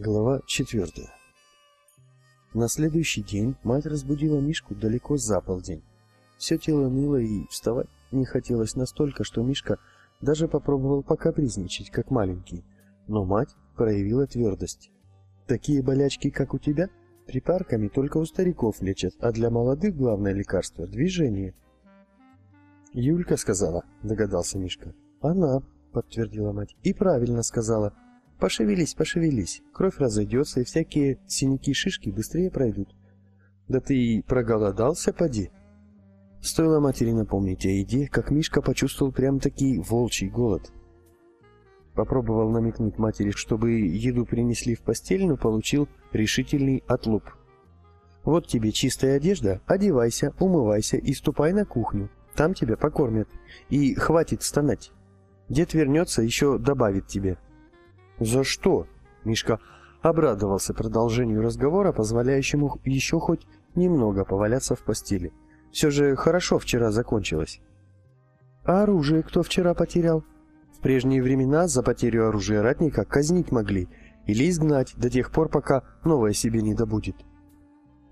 Глава четвертая. На следующий день мать разбудила Мишку далеко за полдень. Все тело ныло и вставать не хотелось настолько, что Мишка даже попробовал покапризничать, как маленький. Но мать проявила твердость. Такие болячки, как у тебя, припарками только у стариков лечат, а для молодых главное лекарство – движение. Юлька сказала, догадался Мишка. Она, подтвердила мать, и правильно сказала – Пошевелись, пошевелись. Кровь разойдется, и всякие синяки-шишки быстрее пройдут. Да ты и проголодался, поди. Стоило матери напомнить о еде, как Мишка почувствовал прям-таки волчий голод. Попробовал намекнуть матери, чтобы еду принесли в постель, но получил решительный отлуп. Вот тебе чистая одежда, одевайся, умывайся и ступай на кухню. Там тебя покормят. И хватит стонать. Дед вернется, еще добавит тебе. «За что?» Мишка обрадовался продолжению разговора, позволяющему еще хоть немного поваляться в постели. Все же хорошо вчера закончилось. «А оружие кто вчера потерял?» В прежние времена за потерю оружия ратника казнить могли или изгнать до тех пор, пока новое себе не добудет.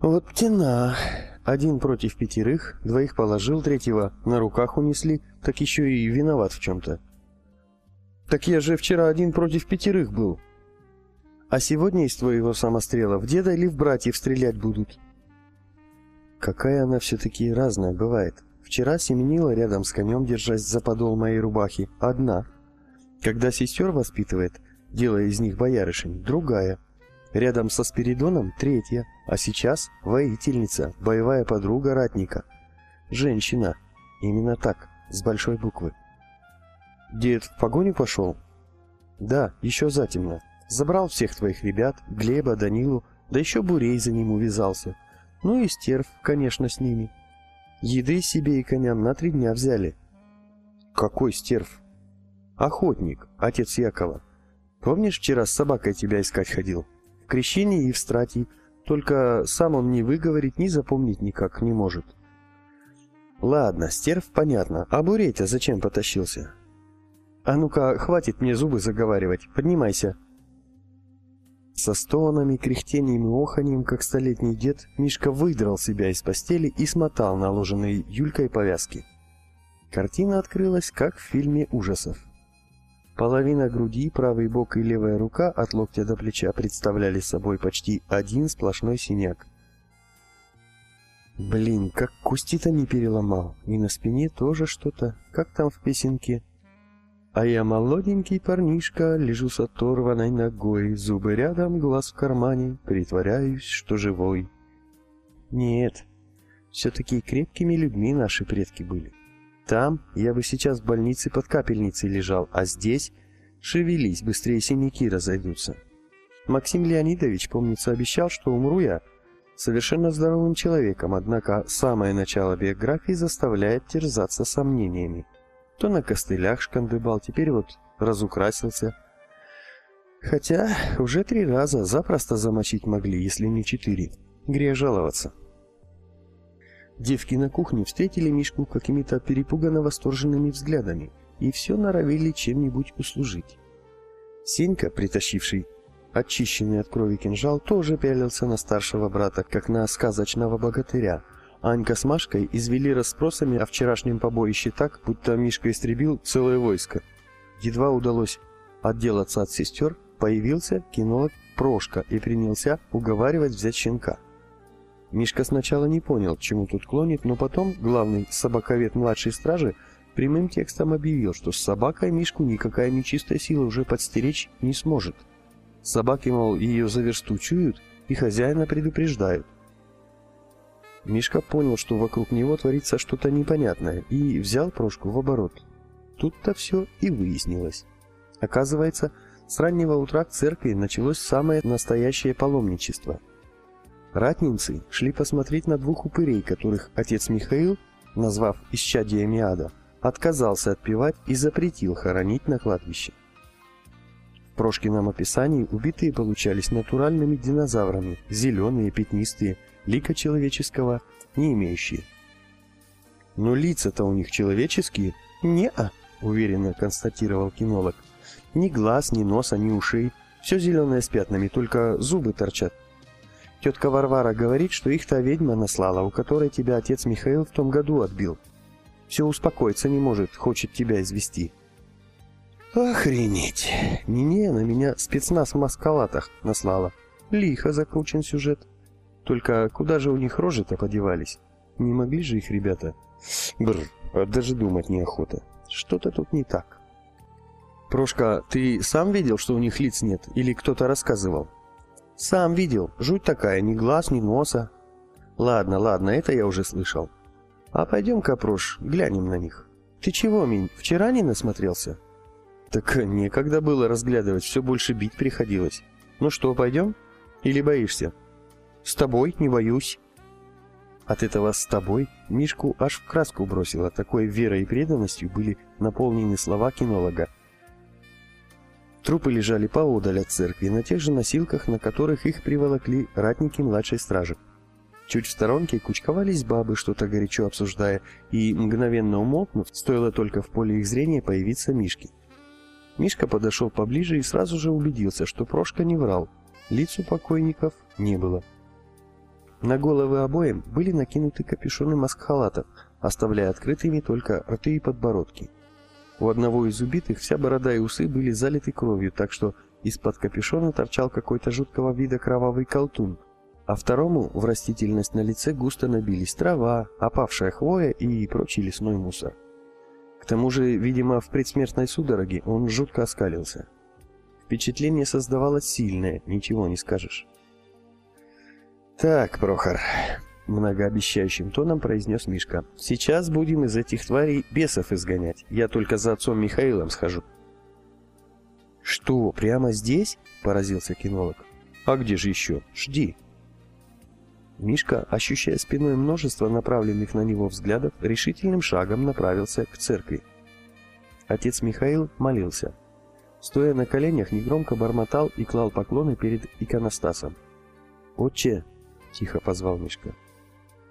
Вот тена. Один против пятерых, двоих положил, третьего на руках унесли, так еще и виноват в чем-то. Так я же вчера один против пятерых был. А сегодня из твоего самострела в деда или в братьев стрелять будут? Какая она все-таки разная бывает. Вчера семенила рядом с конем, держась за подол моей рубахи, одна. Когда сестер воспитывает, делая из них боярышень, другая. Рядом со Спиридоном третья, а сейчас воительница, боевая подруга ратника. Женщина. Именно так, с большой буквы. Дед в погоню пошел? Да, еще затемно. Забрал всех твоих ребят, Глеба, Данилу, да еще Бурей за ним увязался. Ну и стерв, конечно, с ними. Еды себе и коням на три дня взяли. Какой стерв? Охотник, отец Якова. Помнишь, вчера с собакой тебя искать ходил? В крещении и в страте. Только сам он ни выговорить, ни запомнить никак не может. Ладно, стерв понятно. А Бурей-то зачем потащился? «А ну-ка, хватит мне зубы заговаривать, поднимайся!» Со стонами, кряхтением и оханьем, как столетний дед, Мишка выдрал себя из постели и смотал наложенные Юлькой повязки. Картина открылась, как в фильме ужасов. Половина груди, правый бок и левая рука от локтя до плеча представляли собой почти один сплошной синяк. Блин, как кусти-то не переломал. И на спине тоже что-то, как там в песенке. А я молоденький парнишка, лежу с оторванной ногой, Зубы рядом, глаз в кармане, притворяюсь, что живой. Нет, все-таки крепкими людьми наши предки были. Там я бы сейчас в больнице под капельницей лежал, а здесь шевелись, быстрее синяки разойдутся. Максим Леонидович, помнится, обещал, что умру я совершенно здоровым человеком, однако самое начало биографии заставляет терзаться сомнениями. То на костылях шкандыбал, теперь вот разукрасился. Хотя уже три раза запросто замочить могли, если не четыре. Грех жаловаться. Девки на кухне встретили Мишку какими-то перепуганно восторженными взглядами и все норовили чем-нибудь услужить. Сенька, притащивший очищенный от крови кинжал, тоже пялился на старшего брата, как на сказочного богатыря – Анька с Машкой извели расспросами о вчерашнем побоище так, будто Мишка истребил целое войско. Едва удалось отделаться от сестер, появился кинолог Прошка и принялся уговаривать взять щенка. Мишка сначала не понял, к чему тут клонит, но потом главный собаковед младшей стражи прямым текстом объявил, что с собакой Мишку никакая нечистая сила уже подстеречь не сможет. Собаки, мол, ее за версту и хозяина предупреждают. Мишка понял, что вокруг него творится что-то непонятное, и взял Прошку в оборот. Тут-то все и выяснилось. Оказывается, с раннего утра к церкви началось самое настоящее паломничество. Ратницы шли посмотреть на двух упырей, которых отец Михаил, назвав исчадиями ада, отказался отпевать и запретил хоронить на кладбище. В Прошкином описании убитые получались натуральными динозаврами, зеленые, пятнистые, лика человеческого не имеющие. Но лица-то у них человеческие? Не-а, уверенно констатировал кинолог. Ни глаз, ни носа, ни ушей. Все зеленое с пятнами, только зубы торчат. Тетка Варвара говорит, что их та ведьма наслала, у которой тебя отец Михаил в том году отбил. Все успокоиться не может, хочет тебя извести. Охренеть! Не-не, на меня спецназ в маскалатах наслала. Лихо закручен сюжет. Только куда же у них рожи-то подевались? Не могли же их ребята? Бррр, даже думать неохота. Что-то тут не так. Прошка, ты сам видел, что у них лиц нет? Или кто-то рассказывал? Сам видел. Жуть такая, ни глаз, ни носа. Ладно, ладно, это я уже слышал. А пойдем-ка, Прош, глянем на них. Ты чего, Минь, вчера не насмотрелся? Так некогда было разглядывать, все больше бить приходилось. Ну что, пойдем? Или боишься? С тобой не боюсь. От этого «с тобой» Мишку аж в краску бросило. Такой верой и преданностью были наполнены слова кинолога. Трупы лежали поодаль от церкви, на тех же носилках, на которых их приволокли ратники младшей стражи. Чуть в сторонке кучковались бабы, что-то горячо обсуждая, и, мгновенно умолкнув, стоило только в поле их зрения появиться Мишки. Мишка подошел поближе и сразу же убедился, что Прошка не врал. Лиц у покойников не было. На головы обоим были накинуты капюшоны маск-халатов, оставляя открытыми только рты и подбородки. У одного из убитых вся борода и усы были залиты кровью, так что из-под капюшона торчал какой-то жуткого вида кровавый колтун, а второму в растительность на лице густо набились трава, опавшая хвоя и прочий лесной мусор. К тому же, видимо, в предсмертной судороге он жутко оскалился. Впечатление создавалось сильное, ничего не скажешь. «Так, Прохор, Многообещающим тоном произнес Мишка. «Сейчас будем из этих тварей бесов изгонять. Я только за отцом Михаилом схожу». «Что, прямо здесь?» – поразился кинолог. «А где же еще? Жди». Мишка, ощущая спиной множество направленных на него взглядов, решительным шагом направился к церкви. Отец Михаил молился. Стоя на коленях, негромко бормотал и клал поклоны перед иконостасом. «Отче!» – тихо позвал Мишка.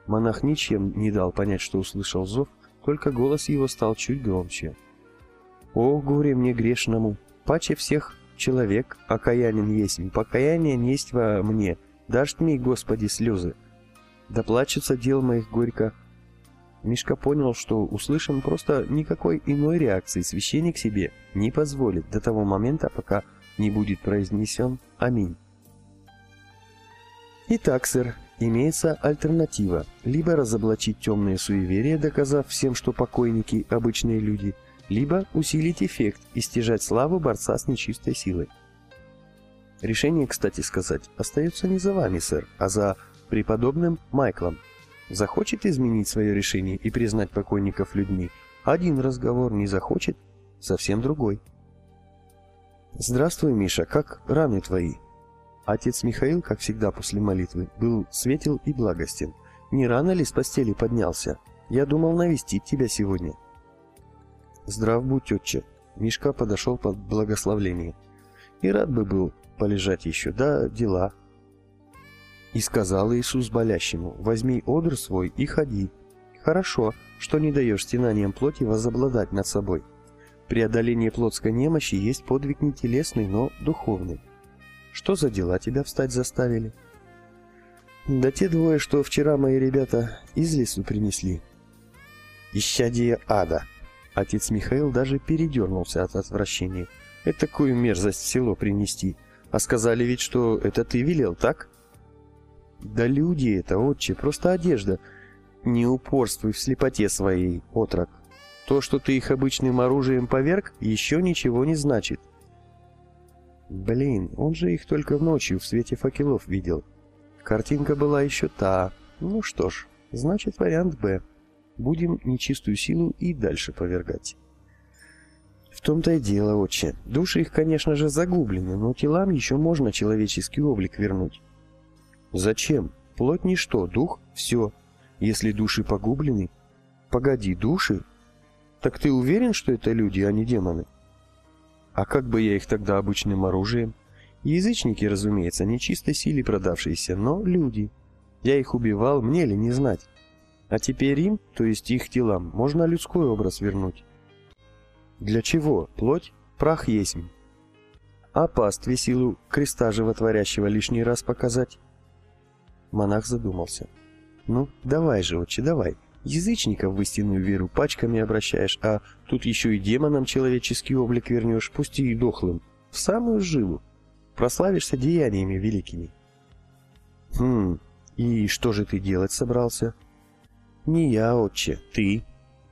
Монах ничем не дал понять, что услышал зов, только голос его стал чуть громче. «О, горе мне грешному! Паче всех человек, окаянен есть, покаяние есть во мне, дашь мне, Господи, слезы! Да плачется дел моих горько!» Мишка понял, что услышан просто никакой иной реакции священник себе не позволит до того момента, пока не будет произнесен «Аминь». «Итак, сэр, Имеется альтернатива – либо разоблачить темные суеверия, доказав всем, что покойники – обычные люди, либо усилить эффект и стяжать славу борца с нечистой силой. Решение, кстати сказать, остается не за вами, сэр, а за преподобным Майклом. Захочет изменить свое решение и признать покойников людьми – один разговор не захочет – совсем другой. «Здравствуй, Миша, как раны твои?» Отец Михаил, как всегда после молитвы, был светел и благостен. Не рано ли с постели поднялся? Я думал навестить тебя сегодня. Здрав будь, отче. Мишка подошел под благословление. И рад бы был полежать еще, да дела. И сказал Иисус болящему, возьми одр свой и ходи. Хорошо, что не даешь стенаниям плоти возобладать над собой. Преодоление плотской немощи есть подвиг не телесный, но духовный. Что за дела тебя встать заставили? Да те двое, что вчера мои ребята из лесу принесли. Исчадие ада. Отец Михаил даже передернулся от отвращения. Это такую мерзость в село принести. А сказали ведь, что это ты велел, так? Да люди это, отче, просто одежда. Не упорствуй в слепоте своей, отрок. То, что ты их обычным оружием поверг, еще ничего не значит. Блин, он же их только ночью в свете факелов видел. Картинка была еще та. Ну что ж, значит вариант «Б». Будем нечистую силу и дальше повергать. В том-то и дело, отче. Души их, конечно же, загублены, но телам еще можно человеческий облик вернуть. Зачем? Плоть ничто, дух — все. Если души погублены... Погоди, души? Так ты уверен, что это люди, а не демоны? А как бы я их тогда обычным оружием? Язычники, разумеется, не чистой силе продавшиеся, но люди. Я их убивал, мне ли не знать? А теперь им, то есть их телам, можно людской образ вернуть. Для чего? Плоть? Прах есть. А пастве силу креста животворящего лишний раз показать? Монах задумался. Ну, давай же, отче, давай. Язычников в истинную веру пачками обращаешь, а тут еще и демонам человеческий облик вернешь, пусть и дохлым, в самую жилу. Прославишься деяниями великими. Хм, и что же ты делать собрался? Не я, отче, ты.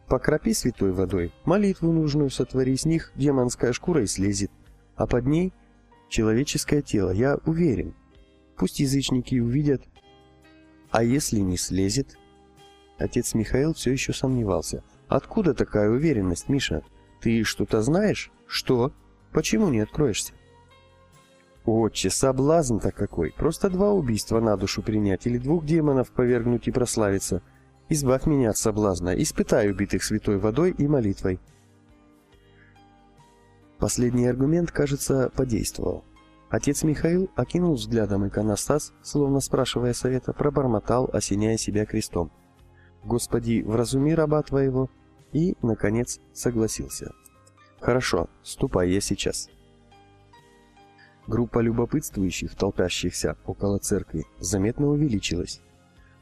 Покропи святой водой, молитву нужную сотвори, с них демонская шкура и слезет, а под ней человеческое тело, я уверен. Пусть язычники увидят. А если не слезет? Отец Михаил все еще сомневался. «Откуда такая уверенность, Миша? Ты что-то знаешь? Что? Почему не откроешься?» «Отче, соблазн-то какой! Просто два убийства на душу принять или двух демонов повергнуть и прославиться. Избавь меня от соблазна, испытай убитых святой водой и молитвой». Последний аргумент, кажется, подействовал. Отец Михаил окинул взглядом иконостас, словно спрашивая совета, пробормотал, осеняя себя крестом. Господи, вразуми раба твоего, и, наконец, согласился. Хорошо, ступай я сейчас. Группа любопытствующих, толпящихся около церкви, заметно увеличилась.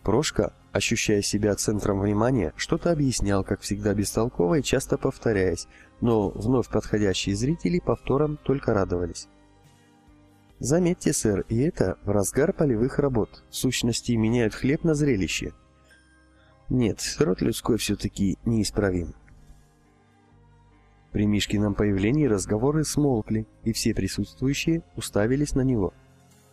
Прошка, ощущая себя центром внимания, что-то объяснял, как всегда бестолково и часто повторяясь, но вновь подходящие зрители повтором только радовались. Заметьте, сэр, и это в разгар полевых работ. В сущности, меняют хлеб на зрелище. Нет, род людской все-таки неисправим. При Мишкином появлении разговоры смолкли, и все присутствующие уставились на него.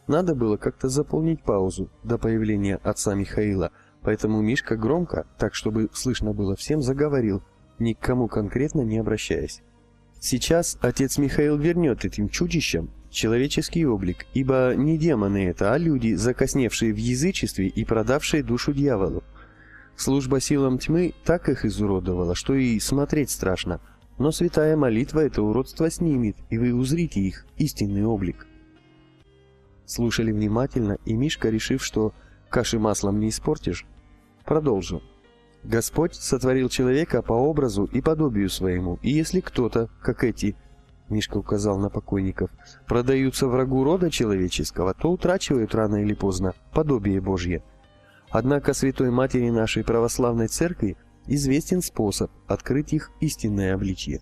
Надо было как-то заполнить паузу до появления отца Михаила, поэтому Мишка громко, так чтобы слышно было всем, заговорил, ни к кому конкретно не обращаясь. Сейчас отец Михаил вернет этим чудищам человеческий облик, ибо не демоны это, а люди, закосневшие в язычестве и продавшие душу дьяволу. Служба силам тьмы так их изуродовала, что и смотреть страшно. Но святая молитва это уродство снимет, и вы узрите их истинный облик. Слушали внимательно, и Мишка, решив, что каши маслом не испортишь, продолжил. Господь сотворил человека по образу и подобию своему, и если кто-то, как эти, Мишка указал на покойников, продаются врагу рода человеческого, то утрачивают рано или поздно подобие Божье. Однако Святой Матери нашей Православной Церкви известен способ открыть их истинное обличье.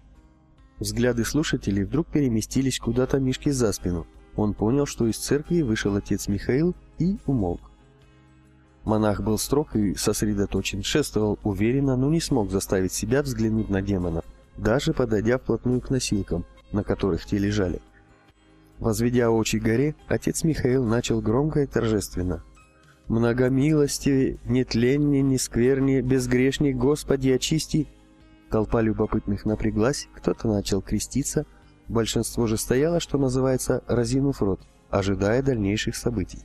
Взгляды слушателей вдруг переместились куда-то Мишке за спину. Он понял, что из церкви вышел отец Михаил и умолк. Монах был строг и сосредоточен, шествовал уверенно, но не смог заставить себя взглянуть на демонов, даже подойдя вплотную к носилкам, на которых те лежали. Возведя очи горе, отец Михаил начал громко и торжественно многомилостиве, нетленнее, несквернее, безгрешник, Господи, очисти!» Толпа любопытных напряглась, кто-то начал креститься, большинство же стояло, что называется, разинув рот, ожидая дальнейших событий.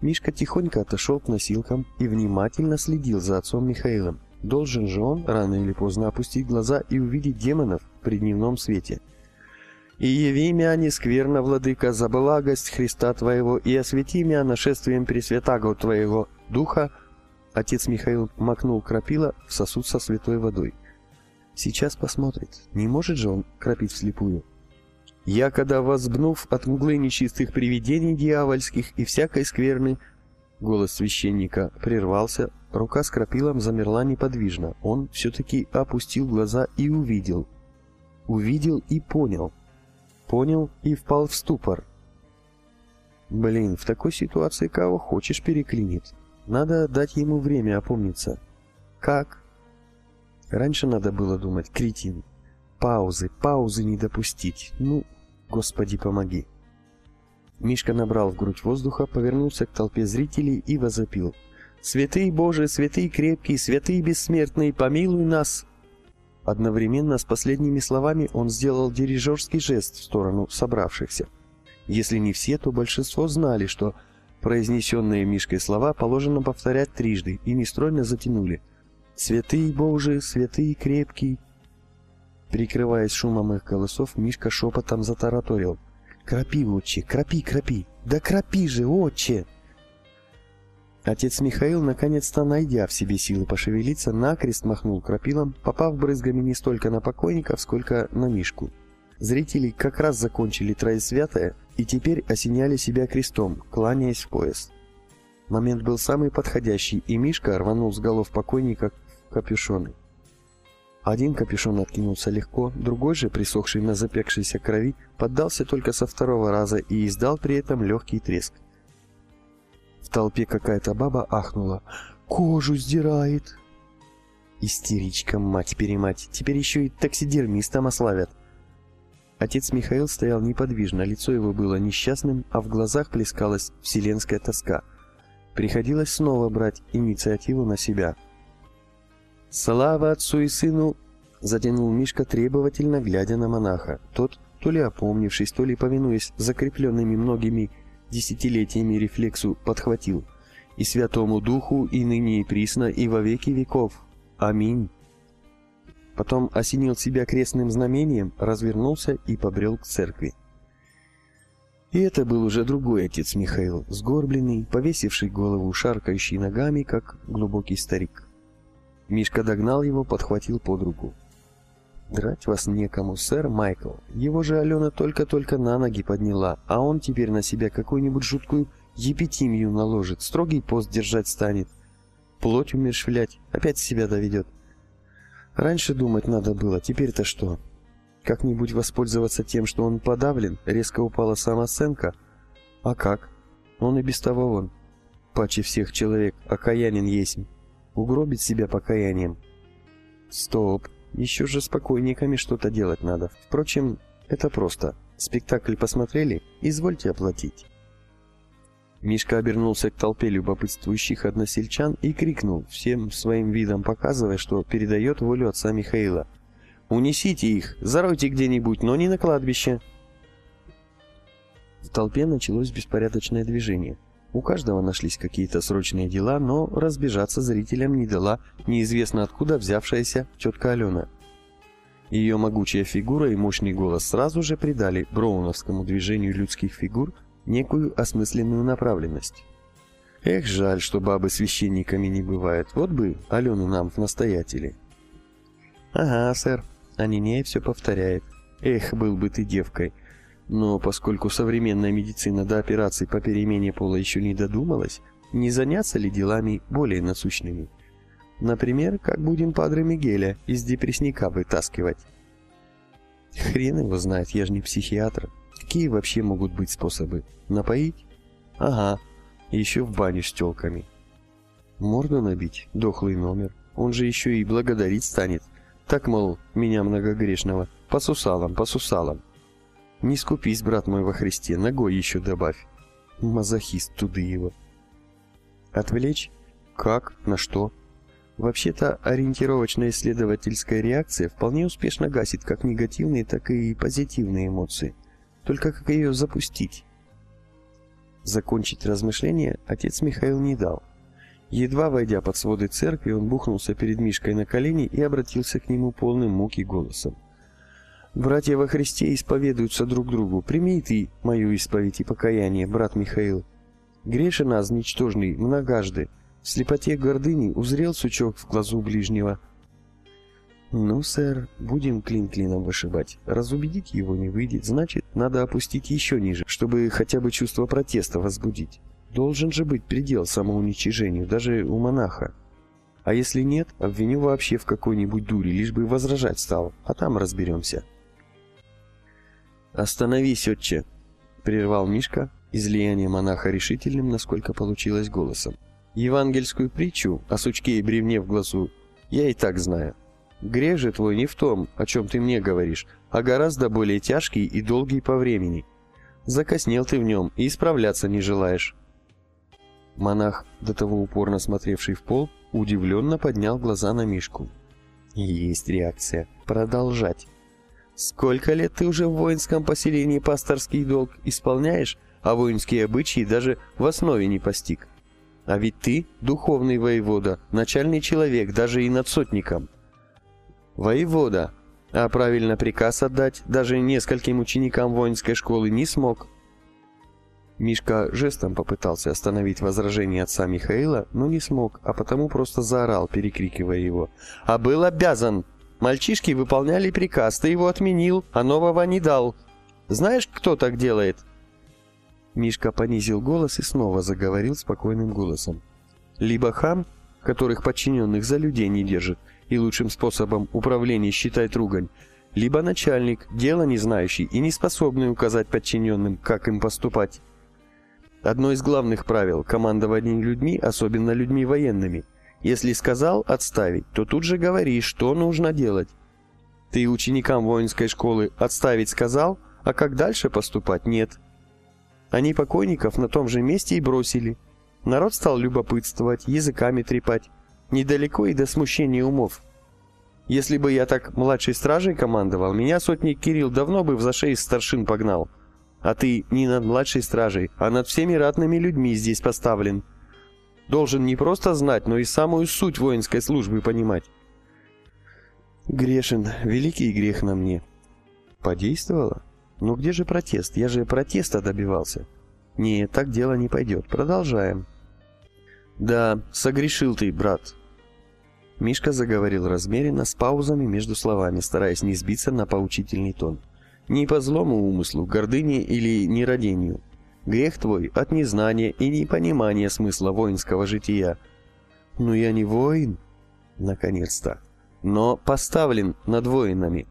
Мишка тихонько отошел к носилкам и внимательно следил за отцом Михаилом. Должен же он рано или поздно опустить глаза и увидеть демонов при дневном свете – и яви мя нескверно, владыка, за благость Христа Твоего, и освети мя нашествием Пресвятаго Твоего Духа. Отец Михаил макнул крапила в сосуд со святой водой. Сейчас посмотрит, не может же он кропить вслепую. Когда возбнув от мглы нечистых привидений дьявольских и всякой скверны, голос священника прервался, рука с крапилом замерла неподвижно. Он все-таки опустил глаза и увидел. Увидел и понял — понял и впал в ступор. Блин, в такой ситуации кого хочешь переклинит. Надо дать ему время опомниться. Как? Раньше надо было думать, кретин. Паузы, паузы не допустить. Ну, господи, помоги. Мишка набрал в грудь воздуха, повернулся к толпе зрителей и возопил. «Святый Боже, святый крепкий, святый бессмертный, помилуй нас!» Одновременно с последними словами он сделал дирижерский жест в сторону собравшихся. Если не все, то большинство знали, что произнесенные Мишкой слова положено повторять трижды, и нестройно затянули. «Святый Боже, святый крепкий!» Прикрываясь шумом их голосов, Мишка шепотом затараторил. «Крапи, отче, крапи, крапи! Да крапи же, отче!» Отец Михаил, наконец-то найдя в себе силы пошевелиться, накрест махнул крапилом, попав брызгами не столько на покойников, сколько на Мишку. Зрители как раз закончили троесвятое и теперь осеняли себя крестом, кланяясь в пояс. Момент был самый подходящий, и Мишка рванул с голов покойника капюшоны. Один капюшон откинулся легко, другой же, присохший на запекшейся крови, поддался только со второго раза и издал при этом легкий треск. В толпе какая-то баба ахнула. «Кожу сдирает!» Истеричка, мать-перемать, теперь еще и таксидермистом ославят. Отец Михаил стоял неподвижно, лицо его было несчастным, а в глазах плескалась вселенская тоска. Приходилось снова брать инициативу на себя. «Слава отцу и сыну!» — затянул Мишка требовательно, глядя на монаха. Тот, то ли опомнившись, то ли повинуясь закрепленными многими десятилетиями рефлексу, подхватил. «И Святому Духу, и ныне и присно, и во веки веков. Аминь!» Потом осенил себя крестным знамением, развернулся и побрел к церкви. И это был уже другой отец Михаил, сгорбленный, повесивший голову, шаркающий ногами, как глубокий старик. Мишка догнал его, подхватил под руку. «Драть вас некому, сэр Майкл. Его же Алена только-только на ноги подняла, а он теперь на себя какую-нибудь жуткую епитимию наложит, строгий пост держать станет. Плоть умершвлять, опять себя доведет. Раньше думать надо было, теперь-то что? Как-нибудь воспользоваться тем, что он подавлен, резко упала самооценка? А как? Он и без того он. Паче всех человек, окаянен есть угробить себя покаянием. Стоп, еще же спокойниками что-то делать надо. Впрочем, это просто. Спектакль посмотрели, извольте оплатить. Мишка обернулся к толпе любопытствующих односельчан и крикнул, всем своим видом показывая, что передает волю отца Михаила. «Унесите их, заройте где-нибудь, но не на кладбище!» В толпе началось беспорядочное движение. У каждого нашлись какие-то срочные дела, но разбежаться зрителям не дала неизвестно откуда взявшаяся тетка Алена. Ее могучая фигура и мощный голос сразу же придали броуновскому движению людских фигур некую осмысленную направленность. Эх, жаль, что бабы священниками не бывают. Вот бы Алену нам в настоятели. Ага, сэр, а Нинея все повторяет. Эх, был бы ты девкой. Но поскольку современная медицина до операций по перемене пола еще не додумалась, не заняться ли делами более насущными? Например, как будем Падре Мигеля из депрессника вытаскивать? Хрен его знает, я же не психиатр. Какие вообще могут быть способы? Напоить? Ага, еще в баню с телками. Морду набить, дохлый номер. Он же еще и благодарить станет. Так, мол, меня многогрешного, по сусалам, по сусалам. Не скупись, брат мой, во Христе, ногой еще добавь. Мазохист его. Отвлечь? Как? На что? Вообще-то ориентировочная исследовательская реакция вполне успешно гасит как негативные, так и позитивные эмоции. Только как ее запустить? Закончить размышления отец Михаил не дал. Едва войдя под своды церкви, он бухнулся перед Мишкой на колени и обратился к нему полным муки голосом. Братья во Христе исповедуются друг другу. Прими ты мою исповедь и покаяние, брат Михаил. Грешен аз, ничтожный, многожды. В слепоте гордыни узрел сучок в глазу ближнего. Ну, сэр, будем клин клином вышибать. Разубедить его не выйдет, значит, надо опустить еще ниже, чтобы хотя бы чувство протеста возбудить. Должен же быть предел самоуничижению, даже у монаха. А если нет, обвиню вообще в какой-нибудь дуре, лишь бы возражать стал, а там разберемся. «Остановись, отче!» — прервал Мишка, излияние монаха решительным, насколько получилось голосом. «Евангельскую притчу о сучке и бревне в глазу я и так знаю. Грех же твой не в том, о чем ты мне говоришь, а гораздо более тяжкий и долгий по времени. Закоснел ты в нем и исправляться не желаешь». Монах, до того упорно смотревший в пол, удивленно поднял глаза на Мишку. «Есть реакция. Продолжать». Сколько лет ты уже в воинском поселении пасторский долг исполняешь, а воинские обычаи даже в основе не постиг? А ведь ты духовный воевода, начальный человек, даже и над сотником. Воевода, а правильно приказ отдать даже нескольким ученикам воинской школы не смог. Мишка жестом попытался остановить возражение отца Михаила, но не смог, а потому просто заорал, перекрикивая его. «А был обязан! Мальчишки выполняли приказ, ты его отменил, а нового не дал. Знаешь, кто так делает?» Мишка понизил голос и снова заговорил спокойным голосом. «Либо хам, которых подчиненных за людей не держит, и лучшим способом управления считает ругань, либо начальник, дело не знающий и не способный указать подчиненным, как им поступать. Одно из главных правил командования людьми, особенно людьми военными. Если сказал отставить, то тут же говори, что нужно делать. Ты ученикам воинской школы отставить сказал, а как дальше поступать нет. Они покойников на том же месте и бросили. Народ стал любопытствовать, языками трепать. Недалеко и до смущения умов. Если бы я так младшей стражей командовал, меня сотник Кирилл давно бы в зашей старшин погнал. А ты не над младшей стражей, а над всеми ратными людьми здесь поставлен. Должен не просто знать, но и самую суть воинской службы понимать. Грешен, великий грех на мне. Подействовало? Ну где же протест? Я же протеста добивался. Не, так дело не пойдет. Продолжаем. Да, согрешил ты, брат, Мишка заговорил размеренно, с паузами между словами, стараясь не сбиться на поучительный тон. «Не по злому умыслу, гордыне или нерадению. Грех твой от незнания и непонимания смысла воинского жития». «Но я не воин?» «Наконец-то!» «Но поставлен над воинами.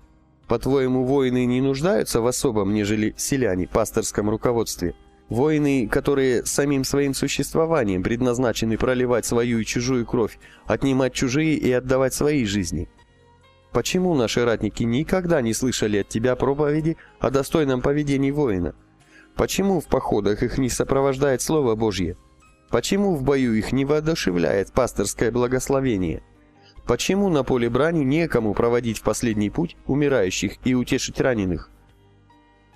По-твоему, воины не нуждаются в особом, нежели селяне, пасторском руководстве?» Воины, которые самим своим существованием предназначены проливать свою и чужую кровь, отнимать чужие и отдавать свои жизни. Почему наши ратники никогда не слышали от тебя проповеди о достойном поведении воина? Почему в походах их не сопровождает Слово Божье? Почему в бою их не воодушевляет пасторское благословение? Почему на поле брани некому проводить в последний путь умирающих и утешить раненых?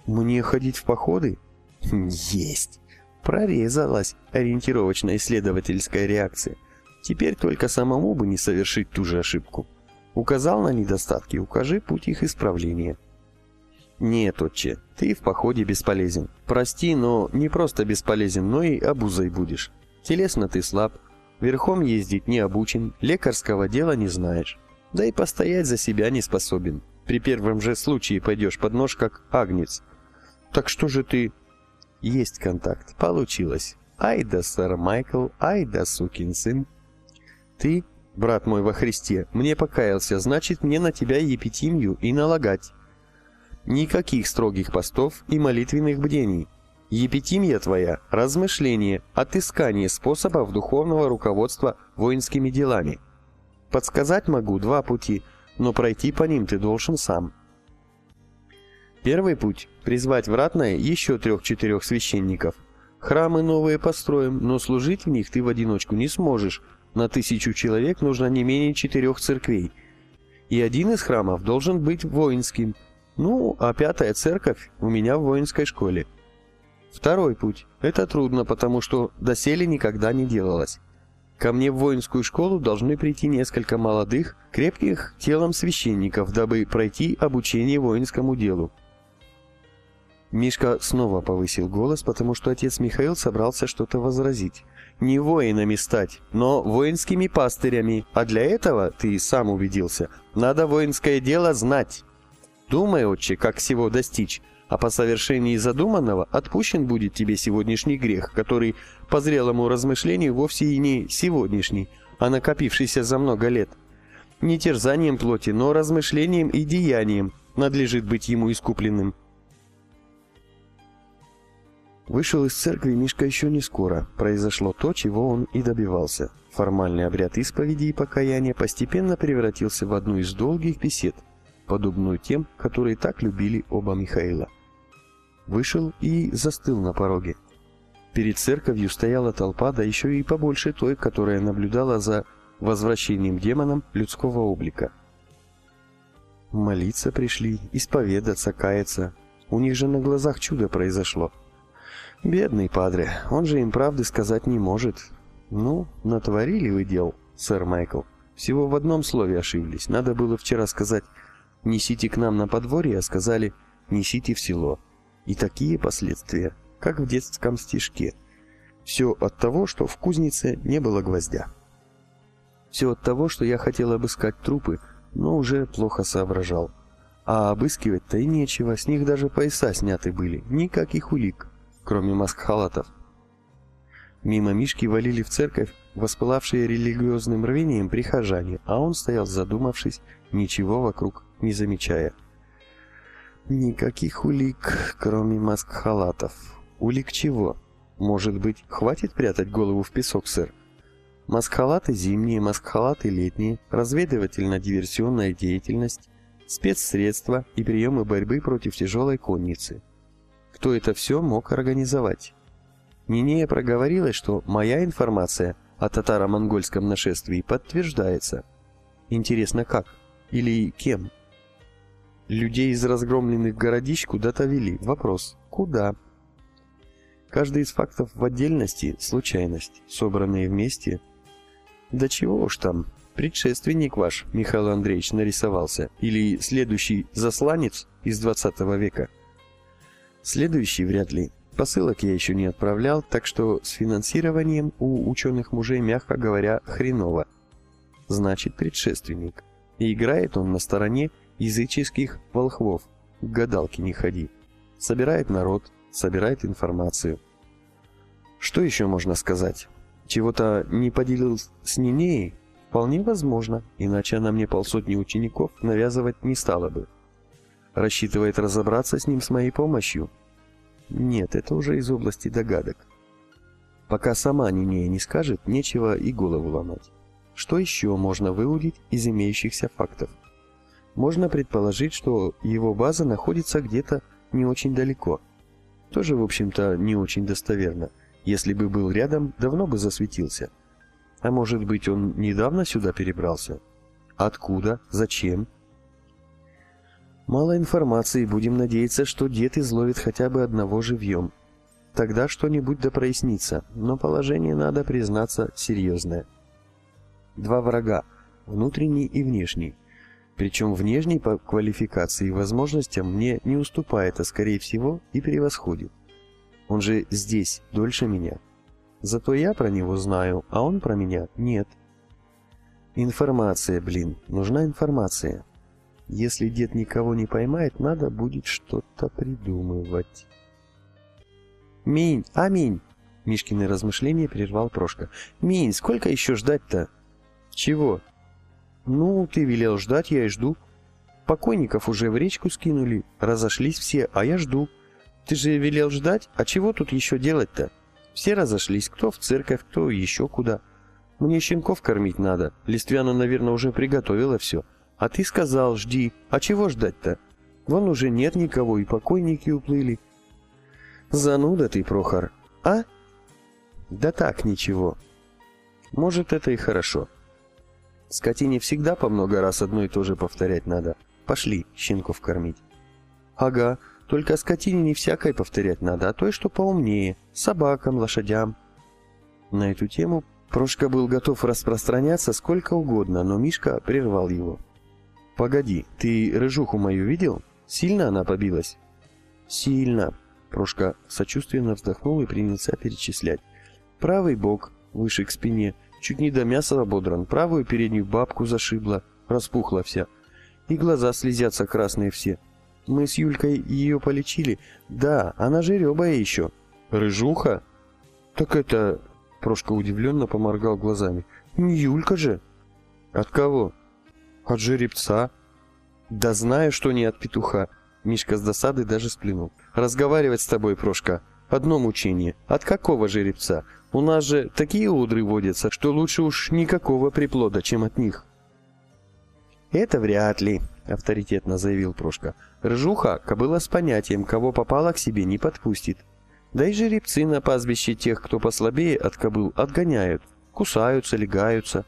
Мне ходить в походы? Есть. Прорезалась ориентировочная исследовательская реакция. Теперь только самому бы не совершить ту же ошибку. Указал на недостатки, укажи путь их исправления. Нет, отче, ты в походе бесполезен. Прости, но не просто бесполезен, но и обузой будешь. Телесно ты слаб, верхом ездить не обучен, лекарского дела не знаешь. Да и постоять за себя не способен. При первом же случае пойдешь под нож, как агнец. Так что же ты есть контакт. Получилось. Ай да, сэр Майкл, ай да, сукин сын. Ты, брат мой во Христе, мне покаялся, значит, мне на тебя епитимию и налагать. Никаких строгих постов и молитвенных бдений. Епитимия твоя – размышление, отыскание способов духовного руководства воинскими делами. Подсказать могу два пути, но пройти по ним ты должен сам. Первый путь – призвать в ратное еще трех-четырех священников. Храмы новые построим, но служить в них ты в одиночку не сможешь. На тысячу человек нужно не менее четырех церквей. И один из храмов должен быть воинским. Ну, а пятая церковь у меня в воинской школе. Второй путь. Это трудно, потому что доселе никогда не делалось. Ко мне в воинскую школу должны прийти несколько молодых, крепких телом священников, дабы пройти обучение воинскому делу. Мишка снова повысил голос, потому что отец Михаил собрался что-то возразить. «Не воинами стать, но воинскими пастырями, а для этого, ты сам убедился, надо воинское дело знать. Думай, отче, как всего достичь, а по совершении задуманного отпущен будет тебе сегодняшний грех, который по зрелому размышлению вовсе и не сегодняшний, а накопившийся за много лет. Не терзанием плоти, но размышлением и деянием надлежит быть ему искупленным». Вышел из церкви Мишка еще не скоро. Произошло то, чего он и добивался. Формальный обряд исповеди и покаяния постепенно превратился в одну из долгих бесед, подобную тем, которые так любили оба Михаила. Вышел и застыл на пороге. Перед церковью стояла толпа, да еще и побольше той, которая наблюдала за возвращением демоном людского облика. Молиться пришли, исповедаться, каяться. У них же на глазах чудо произошло. Бедный падре, он же им правды сказать не может. Ну, натворили вы дел, сэр Майкл. Всего в одном слове ошиблись. Надо было вчера сказать «несите к нам на подворье», а сказали «несите в село». И такие последствия, как в детском стишке. Все от того, что в кузнице не было гвоздя. Все от того, что я хотел обыскать трупы, но уже плохо соображал. А обыскивать-то и нечего, с них даже пояса сняты были, никаких улик, кроме маск-халатов. Мимо Мишки валили в церковь воспылавшие религиозным рвением прихожане, а он стоял задумавшись, ничего вокруг не замечая. Никаких улик, кроме маск-халатов. Улик чего? Может быть, хватит прятать голову в песок, сэр? Маскхалаты зимние, маскхалаты летние, разведывательно-диверсионная деятельность, спецсредства и приемы борьбы против тяжелой конницы. Кто это все мог организовать? Нинея проговорилась, что моя информация о татаро-монгольском нашествии подтверждается. Интересно, как? Или кем? Людей из разгромленных городищ куда-то вели. Вопрос, куда? Каждый из фактов в отдельности – случайность, собранные вместе. Да чего уж там, предшественник ваш, Михаил Андреевич, нарисовался, или следующий засланец из 20 века. Следующий вряд ли. Посылок я еще не отправлял, так что с финансированием у ученых мужей, мягко говоря, хреново. Значит, предшественник. И играет он на стороне языческих волхвов. К гадалке не ходи. Собирает народ, собирает информацию. Что еще можно сказать? Чего-то не поделил с Нинеей? Вполне возможно, иначе она мне полсотни учеников навязывать не стала бы. Рассчитывает разобраться с ним с моей помощью? Нет, это уже из области догадок. Пока сама Нинея не скажет, нечего и голову ломать. Что еще можно выудить из имеющихся фактов? Можно предположить, что его база находится где-то не очень далеко. Тоже, в общем-то, не очень достоверно. Если бы был рядом, давно бы засветился. А может быть, он недавно сюда перебрался? Откуда? Зачем? Мало информации, будем надеяться, что дед изловит хотя бы одного живьем. Тогда что-нибудь да прояснится, но положение, надо признаться, серьезное. Два врага, внутренний и внешний. Причем внешний по квалификации и возможностям мне не уступает, а скорее всего и превосходит. Он же здесь дольше меня. Зато я про него знаю, а он про меня нет. Информация, блин, нужна информация. Если дед никого не поймает, надо будет что-то придумывать. «Минь! Аминь!» Мишкины размышления прервал Прошка. «Минь, сколько еще ждать-то?» «Чего?» «Ну, ты велел ждать, я и жду. Покойников уже в речку скинули, разошлись все, а я жду. Ты же велел ждать, а чего тут еще делать-то? Все разошлись, кто в церковь, кто еще куда. Мне щенков кормить надо, Листвяна, наверное, уже приготовила все». А ты сказал, жди. А чего ждать-то? Вон уже нет никого, и покойники уплыли. Зануда ты, Прохор. А? Да так, ничего. Может, это и хорошо. Скотине всегда по много раз одно и то же повторять надо. Пошли, щенков кормить. Ага, только скотине не всякой повторять надо, а той, что поумнее. Собакам, лошадям. На эту тему Прошка был готов распространяться сколько угодно, но Мишка прервал его. «Погоди, ты рыжуху мою видел? Сильно она побилась?» «Сильно», — Прошка сочувственно вздохнул и принялся перечислять. «Правый бок, выше к спине, чуть не до мяса ободран, правую переднюю бабку зашибла, распухла вся. И глаза слезятся красные все. Мы с Юлькой ее полечили. Да, она жеребая еще». «Рыжуха?» «Так это...» — Прошка удивленно поморгал глазами. «Не Юлька же?» «От кого?» От жеребца. Да знаю, что не от петуха. Мишка с досады даже сплюнул. Разговаривать с тобой, Прошка, одно мучение. От какого жеребца? У нас же такие удры водятся, что лучше уж никакого приплода, чем от них. Это вряд ли, авторитетно заявил Прошка. Ржуха, кобыла с понятием, кого попало к себе, не подпустит. Да и жеребцы на пастбище тех, кто послабее от кобыл, отгоняют. Кусаются, легаются.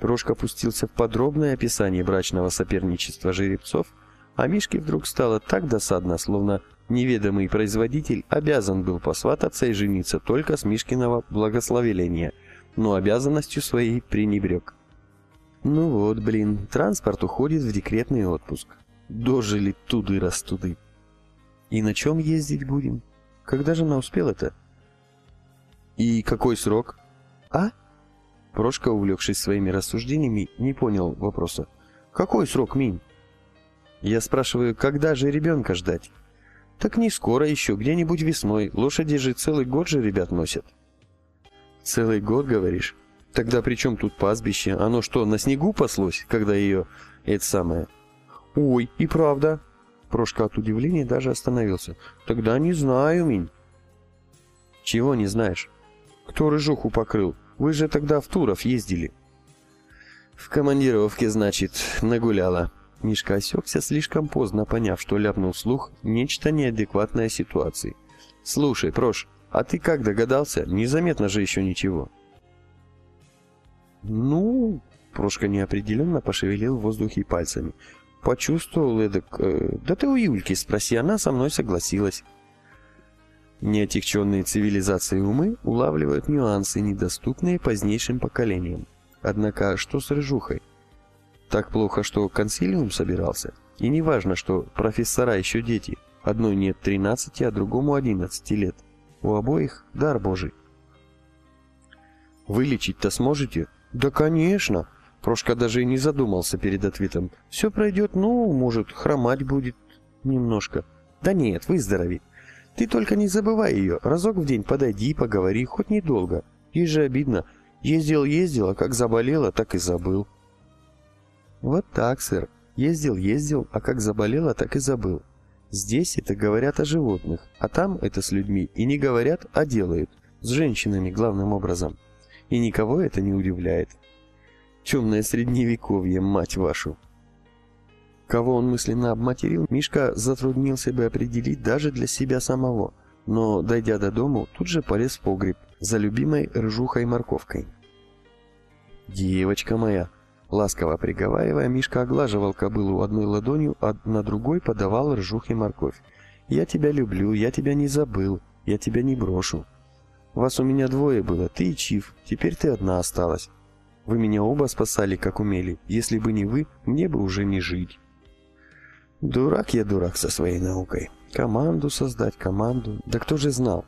Прошка пустился в подробное описание брачного соперничества жеребцов, а Мишке вдруг стало так досадно, словно неведомый производитель обязан был посвататься и жениться только с Мишкиного благословения, но обязанностью своей пренебрег. Ну вот, блин, транспорт уходит в декретный отпуск. Дожили туды-растуды. И на чем ездить будем? Когда же она успела-то? И какой срок? А? Прошка, увлекшись своими рассуждениями, не понял вопроса. Какой срок, Минь? Я спрашиваю, когда же ребенка ждать? Так не скоро еще, где-нибудь весной. Лошади же целый год же ребят носят. Целый год, говоришь? Тогда при чем тут пастбище? Оно что, на снегу паслось, когда ее... Это самое... Ой, и правда. Прошка от удивления даже остановился. Тогда не знаю, Минь. Чего не знаешь? Кто рыжуху покрыл? Вы же тогда в Туров ездили. В командировке, значит, нагуляла. Мишка осекся слишком поздно, поняв, что ляпнул вслух нечто неадекватное ситуации. «Слушай, Прош, а ты как догадался? Незаметно же еще ничего». «Ну...» — Прошка неопределенно пошевелил в воздухе пальцами. «Почувствовал эдак... Э, да ты у Юльки спроси, она со мной согласилась». Неотягченные цивилизацией умы улавливают нюансы, недоступные позднейшим поколениям. Однако, что с рыжухой? Так плохо, что консилиум собирался. И не важно, что профессора еще дети. Одной нет 13, а другому 11 лет. У обоих дар Божий. Вылечить-то сможете? Да, конечно. Прошка даже и не задумался перед ответом. Все пройдет, ну, может, хромать будет немножко. Да нет, выздорови. Ты только не забывай ее. Разок в день подойди, поговори, хоть недолго. Ей же обидно. Ездил-ездил, а как заболела, так и забыл. Вот так, сэр. Ездил-ездил, а как заболела, так и забыл. Здесь это говорят о животных, а там это с людьми и не говорят, а делают. С женщинами главным образом. И никого это не удивляет. Темное средневековье, мать вашу. Кого он мысленно обматерил, Мишка затруднился бы определить даже для себя самого. Но, дойдя до дому, тут же полез в погреб за любимой рыжухой-морковкой. «Девочка моя!» Ласково приговаривая, Мишка оглаживал кобылу одной ладонью, а на другой подавал ржухе морковь. «Я тебя люблю, я тебя не забыл, я тебя не брошу. Вас у меня двое было, ты и Чиф, теперь ты одна осталась. Вы меня оба спасали, как умели. Если бы не вы, мне бы уже не жить». Дурак я дурак со своей наукой. Команду создать, команду. Да кто же знал?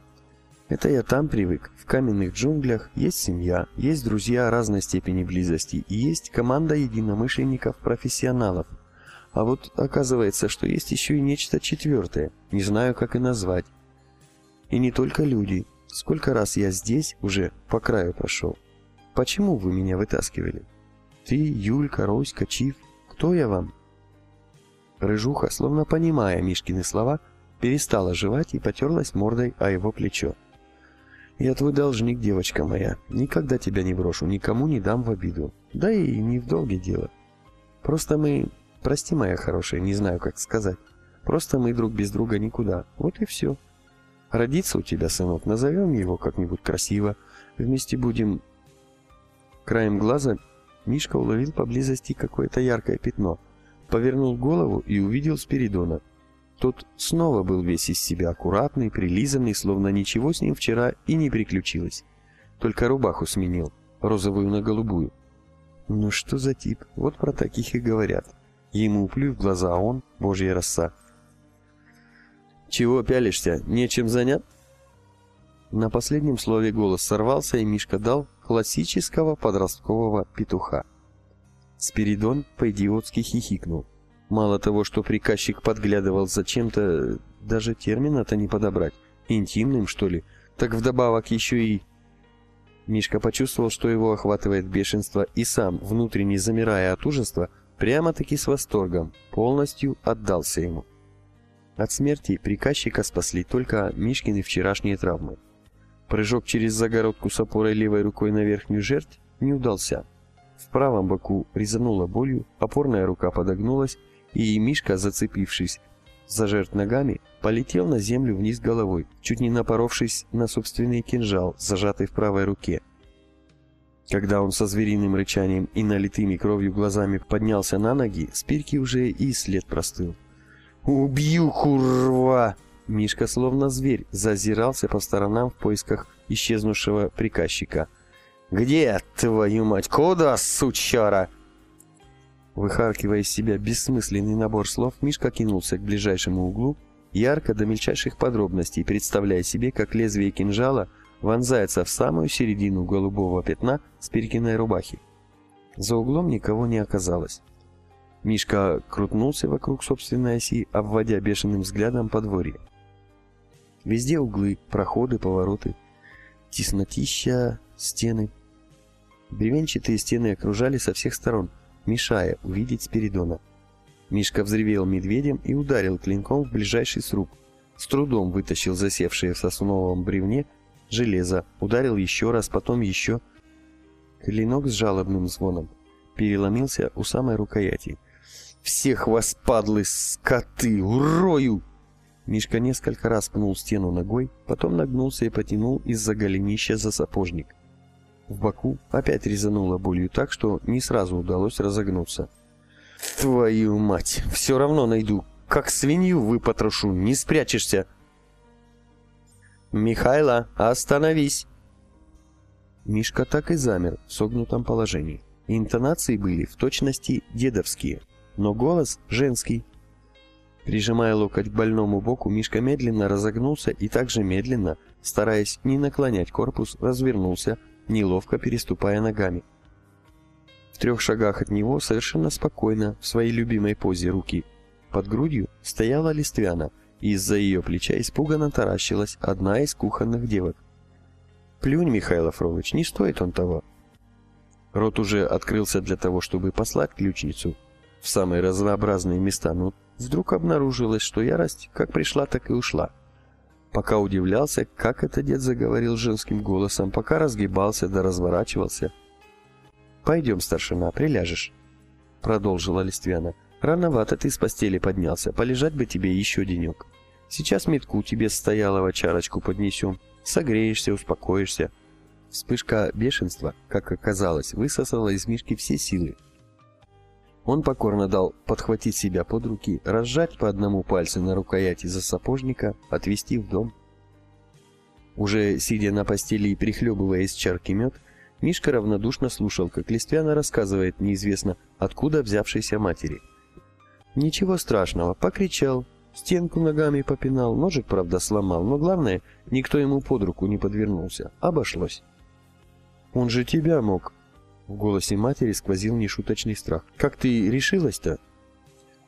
Это я там привык. В каменных джунглях есть семья, есть друзья разной степени близости и есть команда единомышленников-профессионалов. А вот оказывается, что есть еще и нечто четвертое, не знаю, как и назвать. И не только люди. Сколько раз я здесь уже по краю прошел. Почему вы меня вытаскивали? Ты, Юлька, Роська, Чиф, кто я вам? Рыжуха, словно понимая Мишкины слова, перестала жевать и потерлась мордой о его плечо. Я твой должник, девочка моя. Никогда тебя не брошу, никому не дам в обиду. Да и не в долге дело. Просто мы... Прости, моя хорошая, не знаю, как сказать. Просто мы друг без друга никуда. Вот и все. Родится у тебя сынок, назовем его как-нибудь красиво. Вместе будем... Краем глаза Мишка уловил поблизости какое-то яркое пятно. Повернул голову и увидел Спиридона. Тот снова был весь из себя аккуратный, прилизанный, словно ничего с ним вчера и не приключилось. Только рубаху сменил, розовую на голубую. Ну что за тип? Вот про таких и говорят. Ему уплю в глаза, а он — божья роса. «Чего пялишься? Нечем занят?» На последнем слове голос сорвался, и Мишка дал классического подросткового петуха. Спиридон по-идиотски хихикнул. Мало того, что приказчик подглядывал за чем-то, даже термина-то не подобрать, интимным, что ли, так вдобавок еще и... Мишка почувствовал, что его охватывает бешенство, и сам, внутренне замирая от ужаса, прямо-таки с восторгом, полностью отдался ему. От смерти приказчика спасли только Мишкины вчерашние травмы. Прыжок через загородку с опорой левой рукой на верхнюю жерть не удался. В правом боку резануло болью, опорная рука подогнулась, и Мишка, зацепившись за жертв ногами, полетел на землю вниз головой, чуть не напоровшись на собственный кинжал, зажатый в правой руке. Когда он со звериным рычанием и налитыми кровью глазами поднялся на ноги, Спирки уже и след простыл. «Убью, курва!» Мишка, словно зверь, зазирался по сторонам в поисках исчезнувшего приказчика. «Где, твою мать? Куда, сучара?» Выхаркивая из себя бессмысленный набор слов, Мишка кинулся к ближайшему углу, ярко до мельчайших подробностей, представляя себе, как лезвие кинжала вонзается в самую середину голубого пятна с перекиной рубахи. За углом никого не оказалось. Мишка крутнулся вокруг собственной оси, обводя бешеным взглядом подворье. Везде углы, проходы, повороты, теснотища, стены. Бревенчатые стены окружали со всех сторон, мешая увидеть Спиридона. Мишка взревел медведем и ударил клинком в ближайший сруб. С трудом вытащил засевшее в сосновом бревне железо, ударил еще раз, потом еще. Клинок с жалобным звоном переломился у самой рукояти. «Всех вас, падлы, скоты, урою!» Мишка несколько раз пнул стену ногой, потом нагнулся и потянул из-за голенища за сапожник. В боку опять резануло болью так, что не сразу удалось разогнуться. «Твою мать! Все равно найду! Как свинью выпотрошу! Не спрячешься!» «Михайло, остановись!» Мишка так и замер в согнутом положении. Интонации были в точности дедовские, но голос женский. Прижимая локоть к больному боку, Мишка медленно разогнулся и также медленно, стараясь не наклонять корпус, развернулся, неловко переступая ногами. В трех шагах от него, совершенно спокойно, в своей любимой позе руки, под грудью стояла Листвяна, и из-за ее плеча испуганно таращилась одна из кухонных девок. «Плюнь, Михаил Афрович, не стоит он того». Рот уже открылся для того, чтобы послать ключницу в самые разнообразные места, но вдруг обнаружилось, что ярость как пришла, так и ушла. Пока удивлялся, как это дед заговорил женским голосом, пока разгибался да разворачивался. «Пойдем, старшина, приляжешь», — продолжила Листвяна. «Рановато ты с постели поднялся, полежать бы тебе еще денек. Сейчас метку тебе стоялого чарочку поднесем, согреешься, успокоишься». Вспышка бешенства, как оказалось, высосала из Мишки все силы. Он покорно дал подхватить себя под руки, разжать по одному пальцу на рукояти за сапожника, отвезти в дом. Уже сидя на постели и прихлебывая из чарки мед, Мишка равнодушно слушал, как Листвяна рассказывает неизвестно откуда взявшейся матери. Ничего страшного, покричал, стенку ногами попинал, ножик, правда, сломал, но главное, никто ему под руку не подвернулся, обошлось. «Он же тебя мог», в голосе матери сквозил нешуточный страх. «Как ты решилась-то?»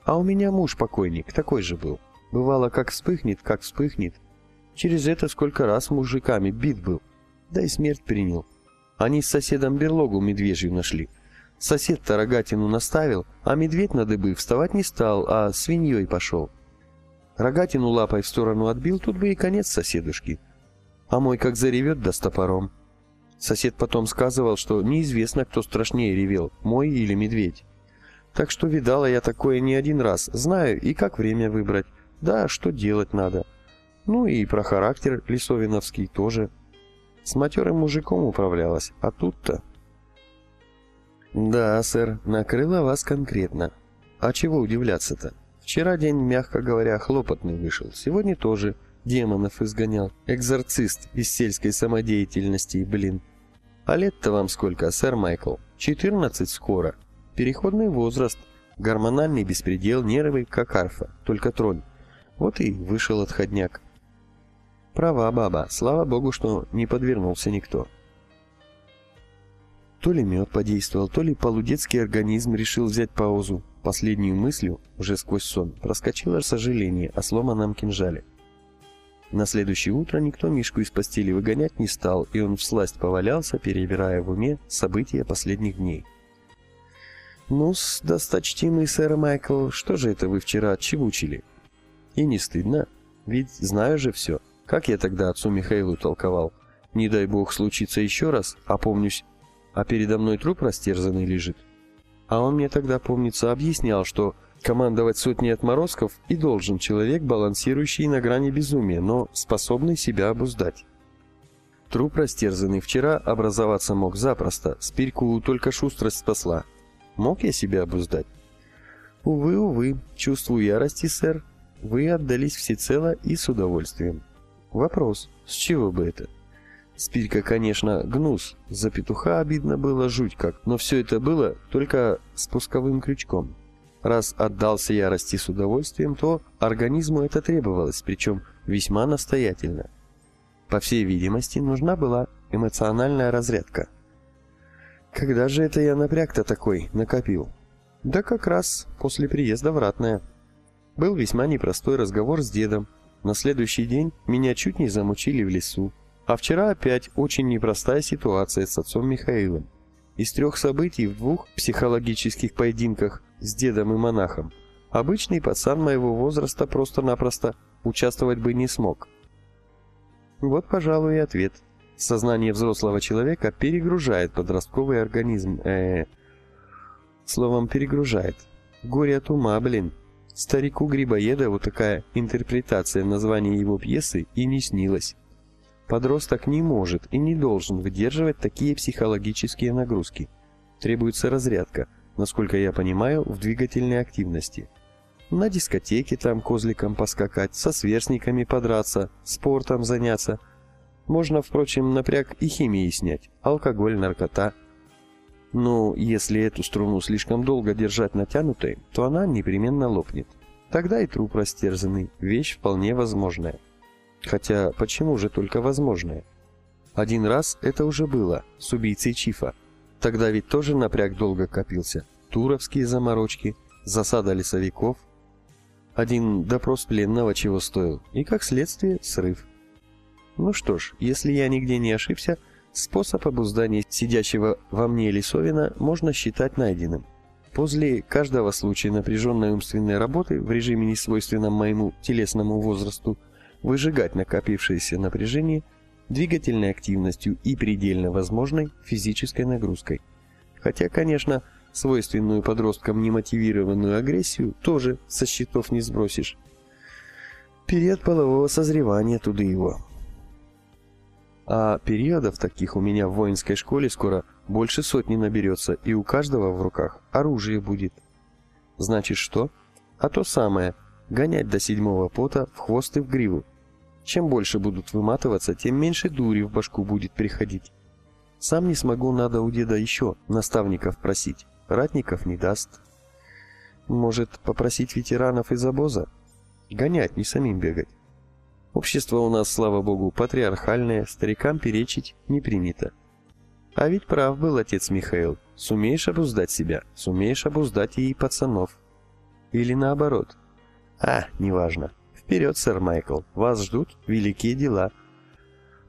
«А у меня муж покойник, такой же был. Бывало, как вспыхнет, как вспыхнет. Через это сколько раз мужиками бит был. Да и смерть принял. Они с соседом берлогу медвежью нашли. Сосед-то рогатину наставил, а медведь на дыбы вставать не стал, а свиньей пошел. Рогатину лапой в сторону отбил, тут бы и конец соседушки. А мой как заревет да с топором. Сосед потом сказывал, что неизвестно, кто страшнее ревел, мой или медведь. Так что видала я такое не один раз, знаю и как время выбрать, да, что делать надо. Ну и про характер Лисовиновский тоже. С матерым мужиком управлялась, а тут-то... Да, сэр, накрыло вас конкретно. А чего удивляться-то? Вчера день, мягко говоря, хлопотный вышел, сегодня тоже демонов изгонял. Экзорцист из сельской самодеятельности, блин. А лет-то вам сколько, сэр Майкл? 14 скоро. Переходный возраст, гормональный беспредел, нервы, как арфа, только тронь. Вот и вышел отходняк. Права баба, слава богу, что не подвернулся никто. То ли мед подействовал, то ли полудетский организм решил взять паузу. Последнюю мыслью, уже сквозь сон, проскочило сожаление о сломанном кинжале. На следующее утро никто Мишку из постели выгонять не стал, и он всласть повалялся, перебирая в уме события последних дней. «Ну-с, досточтимый сэр Майкл, что же это вы вчера отчевучили?» «И не стыдно, ведь знаю же все. Как я тогда отцу Михаилу толковал? Не дай бог случится еще раз, опомнюсь, а передо мной труп растерзанный лежит. А он мне тогда, помнится, объяснял, что Командовать сотней отморозков и должен человек, балансирующий на грани безумия, но способный себя обуздать. Труп растерзанный вчера образоваться мог запросто, спирьку только шустрость спасла. Мог я себя обуздать? Увы, увы, чувствую ярости, сэр. Вы отдались всецело и с удовольствием. Вопрос, с чего бы это? Спирька, конечно, гнус, за петуха обидно было жуть как, но все это было только спусковым крючком. Раз отдался ярости с удовольствием, то организму это требовалось, причем весьма настоятельно. По всей видимости, нужна была эмоциональная разрядка. Когда же это я напряг-то такой накопил? Да как раз после приезда в Ратное. Был весьма непростой разговор с дедом. На следующий день меня чуть не замучили в лесу. А вчера опять очень непростая ситуация с отцом Михаилом. Из трех событий в двух психологических поединках с дедом и монахом обычный пацан моего возраста просто-напросто участвовать бы не смог. Вот, пожалуй, и ответ. Сознание взрослого человека перегружает подростковый организм. Э -э, словом, перегружает. Горе от ума, блин. Старику Грибоедову такая интерпретация названия его пьесы и не снилась. Подросток не может и не должен выдерживать такие психологические нагрузки. Требуется разрядка, насколько я понимаю, в двигательной активности. На дискотеке там козликом поскакать, со сверстниками подраться, спортом заняться. Можно, впрочем, напряг и химией снять, алкоголь, наркота – но если эту струну слишком долго держать натянутой, то она непременно лопнет. Тогда и труп растерзанный, вещь вполне возможная. Хотя, почему же только возможная? Один раз это уже было, с убийцей Чифа. Тогда ведь тоже напряг долго копился. Туровские заморочки, засада лесовиков. Один допрос пленного чего стоил, и как следствие срыв. Ну что ж, если я нигде не ошибся, Способ обуздания сидящего во мне лесовина можно считать найденным. После каждого случая напряженной умственной работы в режиме несвойственном моему телесному возрасту выжигать накопившееся напряжение двигательной активностью и предельно возможной физической нагрузкой. Хотя, конечно, свойственную подросткам немотивированную агрессию тоже со счетов не сбросишь. Период полового созревания туды его. А периодов таких у меня в воинской школе скоро больше сотни наберется, и у каждого в руках оружие будет. Значит что? А то самое, гонять до седьмого пота в хвост и в гриву. Чем больше будут выматываться, тем меньше дури в башку будет приходить. Сам не смогу, надо у деда еще наставников просить. Ратников не даст. Может, попросить ветеранов из обоза? Гонять, не самим бегать. Общество у нас, слава богу, патриархальное, старикам перечить не принято. А ведь прав был отец Михаил. Сумеешь обуздать себя, сумеешь обуздать и пацанов. Или наоборот. А, неважно. Вперед, сэр Майкл, вас ждут великие дела.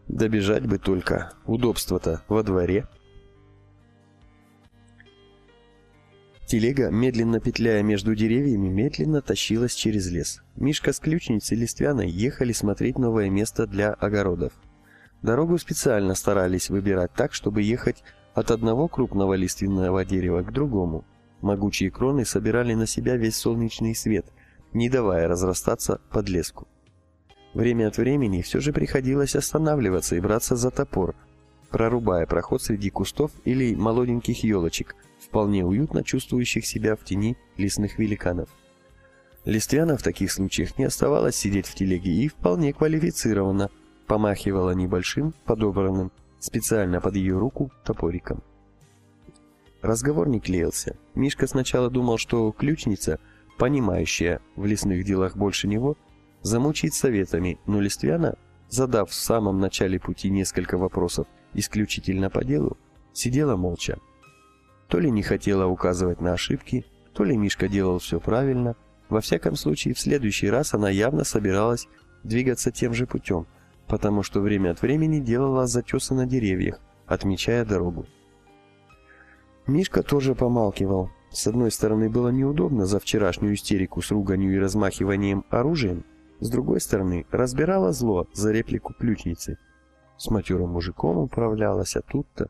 Добежать бы только. Удобство-то во дворе. Телега, медленно петляя между деревьями, медленно тащилась через лес. Мишка с ключницей Листвяной ехали смотреть новое место для огородов. Дорогу специально старались выбирать так, чтобы ехать от одного крупного лиственного дерева к другому. Могучие кроны собирали на себя весь солнечный свет, не давая разрастаться под леску. Время от времени все же приходилось останавливаться и браться за топор, прорубая проход среди кустов или молоденьких елочек – вполне уютно чувствующих себя в тени лесных великанов. Листвяна в таких случаях не оставалась сидеть в телеге и вполне квалифицированно помахивала небольшим, подобранным, специально под ее руку, топориком. Разговор не клеился. Мишка сначала думал, что ключница, понимающая в лесных делах больше него, замучит советами, но Листвяна, задав в самом начале пути несколько вопросов исключительно по делу, сидела молча. То ли не хотела указывать на ошибки, то ли Мишка делал все правильно. Во всяком случае, в следующий раз она явно собиралась двигаться тем же путем, потому что время от времени делала затесы на деревьях, отмечая дорогу. Мишка тоже помалкивал. С одной стороны, было неудобно за вчерашнюю истерику с руганью и размахиванием оружием, с другой стороны, разбирала зло за реплику ключницы. С матерым мужиком управлялась, а тут-то...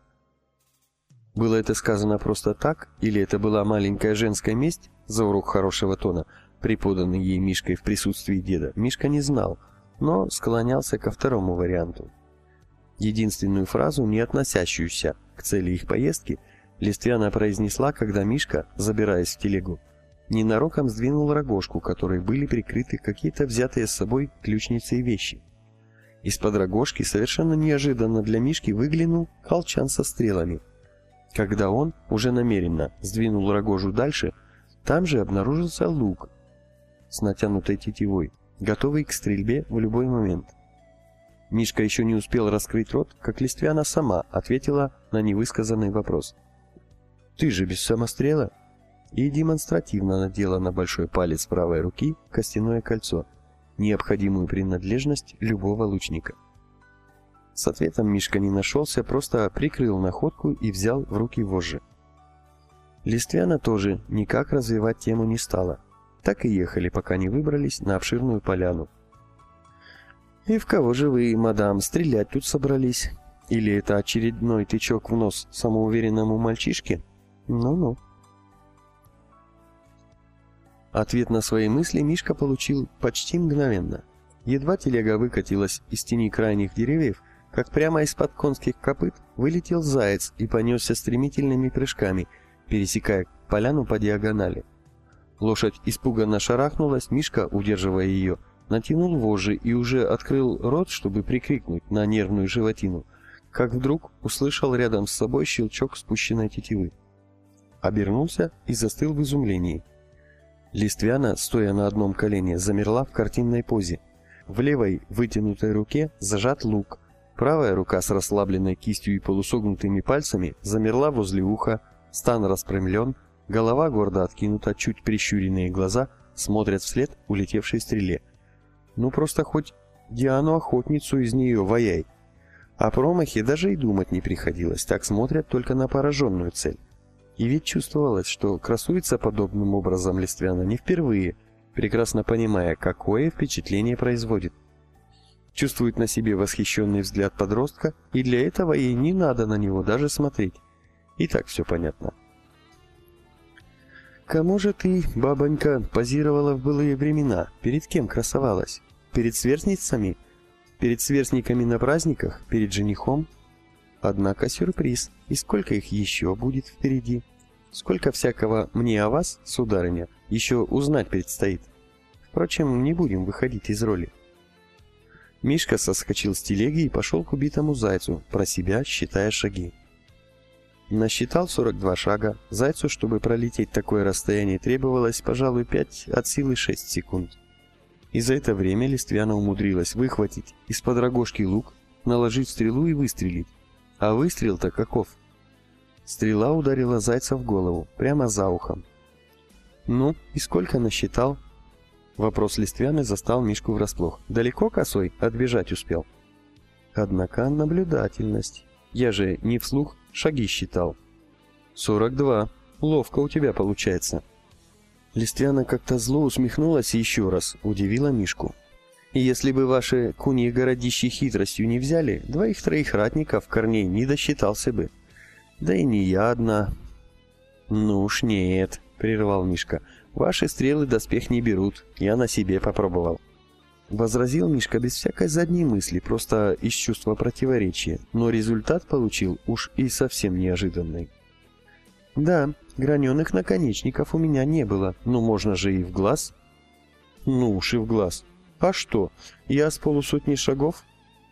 Было это сказано просто так, или это была маленькая женская месть за урок хорошего тона, преподанный ей Мишкой в присутствии деда, Мишка не знал, но склонялся ко второму варианту. Единственную фразу, не относящуюся к цели их поездки, Листвяна произнесла, когда Мишка, забираясь в телегу, ненароком сдвинул рогожку, которой были прикрыты какие-то взятые с собой ключницы и вещи. Из-под рогожки совершенно неожиданно для Мишки выглянул колчан со стрелами – когда он, уже намеренно, сдвинул рогожу дальше, там же обнаружился лук с натянутой тетивой, готовый к стрельбе в любой момент. Мишка еще не успел раскрыть рот, как Листвяна сама ответила на невысказанный вопрос. «Ты же без самострела?» и демонстративно надела на большой палец правой руки костяное кольцо, необходимую принадлежность любого лучника. С ответом Мишка не нашелся, просто прикрыл находку и взял в руки вожжи. Листвяна тоже никак развивать тему не стала. Так и ехали, пока не выбрались на обширную поляну. «И в кого же вы, мадам, стрелять тут собрались? Или это очередной тычок в нос самоуверенному мальчишке? Ну-ну». Ответ на свои мысли Мишка получил почти мгновенно. Едва телега выкатилась из тени крайних деревьев, как прямо из-под конских копыт вылетел заяц и понесся стремительными прыжками, пересекая поляну по диагонали. Лошадь испуганно шарахнулась, Мишка, удерживая ее, натянул вожжи и уже открыл рот, чтобы прикрикнуть на нервную животину, как вдруг услышал рядом с собой щелчок спущенной тетивы. Обернулся и застыл в изумлении. Листвяна, стоя на одном колене, замерла в картинной позе. В левой вытянутой руке зажат лук, правая рука с расслабленной кистью и полусогнутыми пальцами замерла возле уха, стан распрямлен, голова гордо откинута, чуть прищуренные глаза смотрят вслед улетевшей стреле. Ну просто хоть Диану-охотницу из нее ваяй. О промахе даже и думать не приходилось, так смотрят только на пораженную цель. И ведь чувствовалось, что красуется подобным образом Листвяна не впервые, прекрасно понимая, какое впечатление производит. Чувствует на себе восхищенный взгляд подростка, и для этого ей не надо на него даже смотреть. И так все понятно. «Кому же ты, бабонька, позировала в былые времена? Перед кем красовалась? Перед сверстницами? Перед сверстниками на праздниках? Перед женихом?» Однако сюрприз, и сколько их еще будет впереди? Сколько всякого мне о вас, сударыня, еще узнать предстоит. Впрочем, не будем выходить из роли. Мишка соскочил с телеги и пошел к убитому зайцу, про себя считая шаги. Насчитал 42 шага. Зайцу, чтобы пролететь такое расстояние, требовалось, пожалуй, 5 от силы 6 секунд. И за это время Листвяна умудрилась выхватить из-под рогожки лук, наложить стрелу и выстрелить. А выстрел-то каков? Стрела ударила зайца в голову, прямо за ухом. «Ну, и сколько насчитал?» Вопрос Листвяны застал Мишку врасплох. «Далеко косой? Отбежать успел?» «Однако наблюдательность. Я же не вслух шаги считал». «Сорок два. Ловко у тебя получается». Листвяна как-то зло усмехнулась еще раз удивила Мишку. Если бы ваши куньи городищи хитростью не взяли, двоих-троих ратников корней не досчитался бы. Да и не я одна. Ну уж нет, прервал Мишка. Ваши стрелы доспех не берут, я на себе попробовал. Возразил Мишка без всякой задней мысли, просто из чувства противоречия, но результат получил уж и совсем неожиданный. Да, граненых наконечников у меня не было, но можно же и в глаз. Ну уж и в глаз. «А что, я с полусотни шагов?»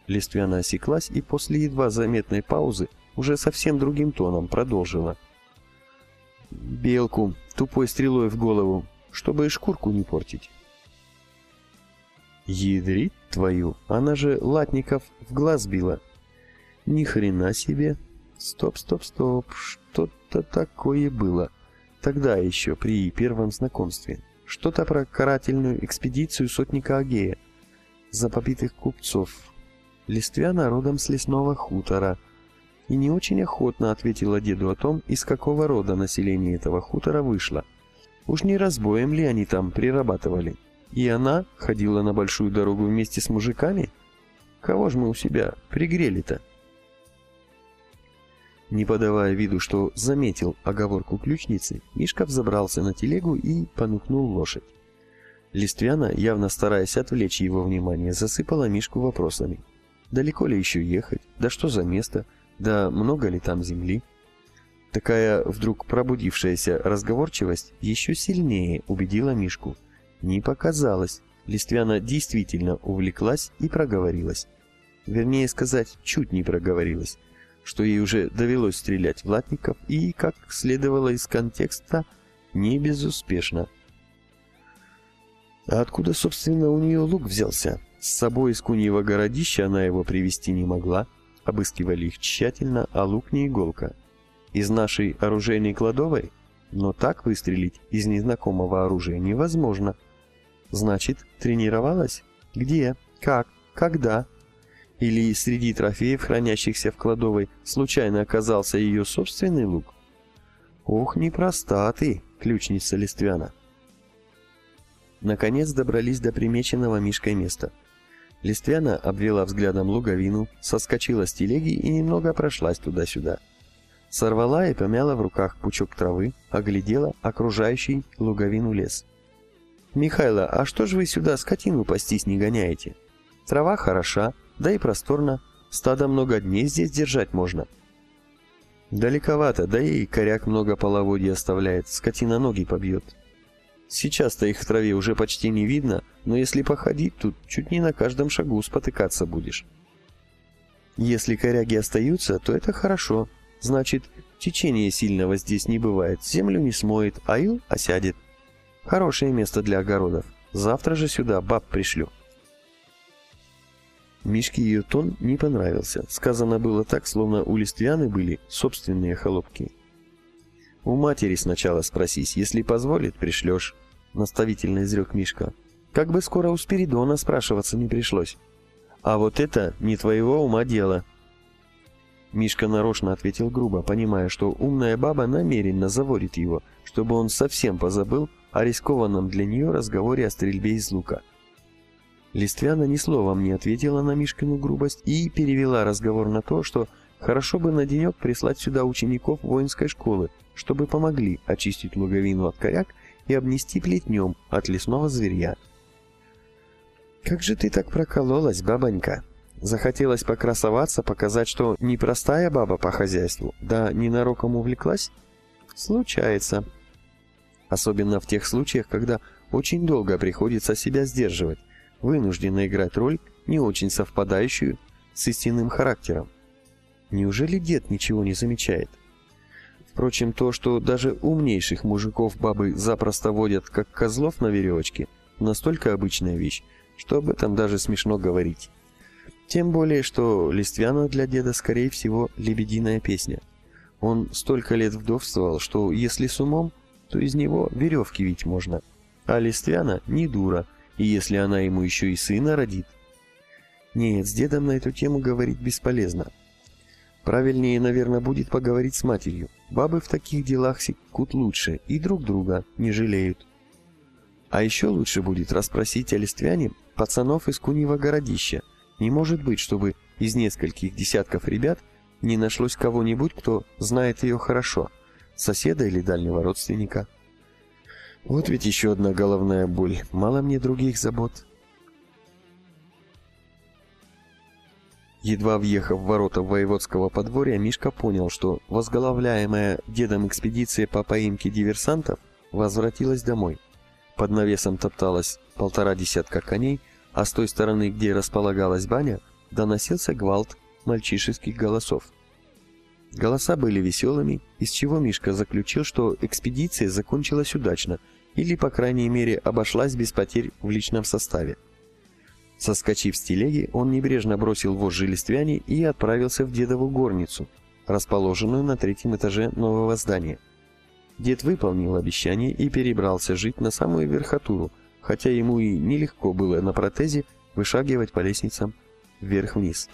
Листвяна осеклась и после едва заметной паузы уже совсем другим тоном продолжила. «Белку тупой стрелой в голову, чтобы и шкурку не портить». «Ядрит твою, она же латников в глаз била». «Ни хрена себе! Стоп, стоп, стоп, что-то такое было. Тогда еще, при первом знакомстве». Что-то про карательную экспедицию сотника Агея. За побитых купцов. Листвяна родом с лесного хутора. И не очень охотно ответила деду о том, из какого рода население этого хутора вышло. Уж не разбоем ли они там прирабатывали? И она ходила на большую дорогу вместе с мужиками? Кого ж мы у себя пригрели-то? Не подавая виду, что заметил оговорку ключницы, Мишка взобрался на телегу и понукнул лошадь. Листвяна, явно стараясь отвлечь его внимание, засыпала Мишку вопросами. Далеко ли еще ехать? Да что за место? Да много ли там земли? Такая вдруг пробудившаяся разговорчивость еще сильнее убедила Мишку. Не показалось. Листвяна действительно увлеклась и проговорилась. Вернее сказать, чуть не проговорилась что ей уже довелось стрелять в латников и, как следовало из контекста, не безуспешно. А откуда, собственно, у нее лук взялся? С собой из куньего городища она его привезти не могла. Обыскивали их тщательно, а лук не иголка. Из нашей оружейной кладовой? но так выстрелить из незнакомого оружия невозможно. Значит, тренировалась? Где? Как? Когда? Или среди трофеев, хранящихся в кладовой, случайно оказался ее собственный лук? Ох, непроста ты, ключница Листвяна. Наконец добрались до примеченного Мишкой места. Листвяна обвела взглядом луговину, соскочила с телеги и немного прошлась туда-сюда. Сорвала и помяла в руках пучок травы, оглядела окружающий луговину лес. «Михайло, а что же вы сюда скотину пастись не гоняете? Трава хороша, да и просторно, стадо много дней здесь держать можно». «Далековато, да и коряк много половодья оставляет, скотина ноги побьет», Сейчас-то их в траве уже почти не видно, но если походить тут, чуть не на каждом шагу спотыкаться будешь. Если коряги остаются, то это хорошо. Значит, течение сильного здесь не бывает, землю не смоет, а ил осядет. Хорошее место для огородов. Завтра же сюда баб пришлю. Мишке ее тон не понравился. Сказано было так, словно у Листвяны были собственные холопки. «У матери сначала спросись, если позволит, пришлешь», — наставительно изрек Мишка. «Как бы скоро у Спиридона спрашиваться не пришлось». «А вот это не твоего ума дело». Мишка нарочно ответил грубо, понимая, что умная баба намеренно заводит его, чтобы он совсем позабыл о рискованном для нее разговоре о стрельбе из лука. Листвяна ни словом не ответила на Мишкину грубость и перевела разговор на то, что хорошо бы на денек прислать сюда учеников воинской школы, чтобы помогли очистить луговину от коряк и обнести плетнем от лесного зверья. «Как же ты так прокололась, бабонька?» Захотелось покрасоваться, показать, что непростая баба по хозяйству, да ненароком увлеклась? Случается. Особенно в тех случаях, когда очень долго приходится себя сдерживать, вынужденно играть роль, не очень совпадающую с истинным характером. Неужели дед ничего не замечает? Впрочем, то, что даже умнейших мужиков бабы запросто водят, как козлов на веревочке, настолько обычная вещь, что об этом даже смешно говорить. Тем более, что Листвяна для деда, скорее всего, лебединая песня. Он столько лет вдовствовал, что если с умом, то из него веревки вить можно. А Листвяна не дура, и если она ему еще и сына родит. Нет, с дедом на эту тему говорить бесполезно. Правильнее, наверное, будет поговорить с матерью. Бабы в таких делах секут лучше и друг друга не жалеют. А еще лучше будет расспросить о листвяне пацанов из Куньего городища. Не может быть, чтобы из нескольких десятков ребят не нашлось кого-нибудь, кто знает ее хорошо, соседа или дальнего родственника. Вот ведь еще одна головная боль. Мало мне других забот. Едва въехав в ворота воеводского подворья, Мишка понял, что возглавляемая дедом экспедиция по поимке диверсантов возвратилась домой. Под навесом топталось полтора десятка коней, а с той стороны, где располагалась баня, доносился гвалт мальчишеских голосов. Голоса были веселыми, из чего Мишка заключил, что экспедиция закончилась удачно или, по крайней мере, обошлась без потерь в личном составе. Соскочив с телеги, он небрежно бросил вожжи листвяне и отправился в дедову горницу, расположенную на третьем этаже нового здания. Дед выполнил обещание и перебрался жить на самую верхотуру, хотя ему и нелегко было на протезе вышагивать по лестницам вверх-вниз.